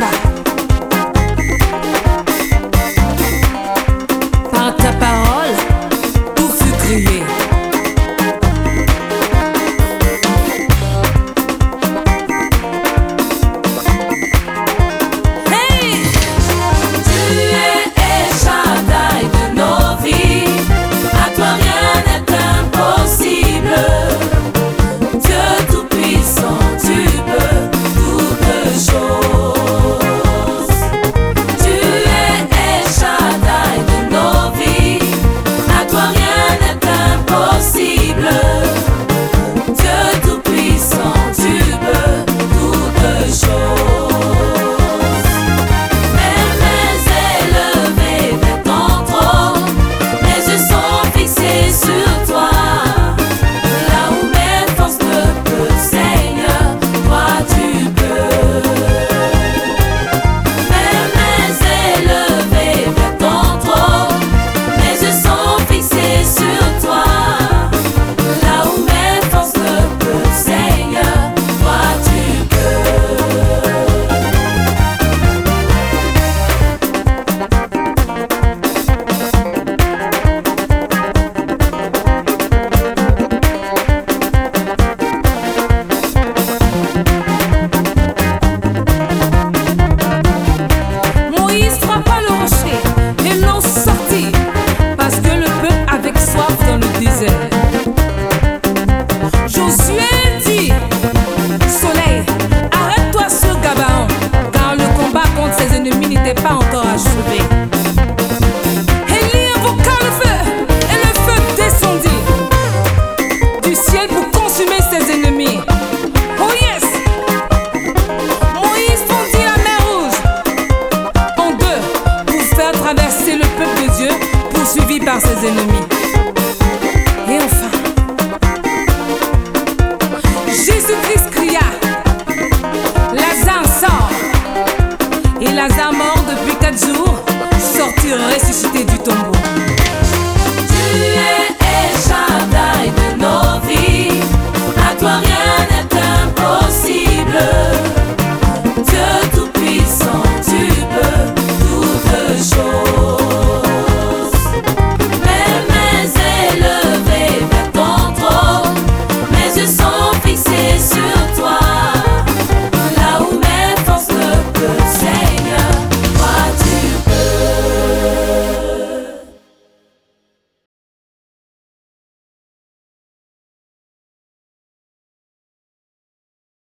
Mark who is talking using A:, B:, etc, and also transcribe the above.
A: 봐. ennemis. Et enfin, Jésus-Christ cria, Lazare sort. Et Lazare mort depuis quatre jours, sorti ressuscité du tombeau.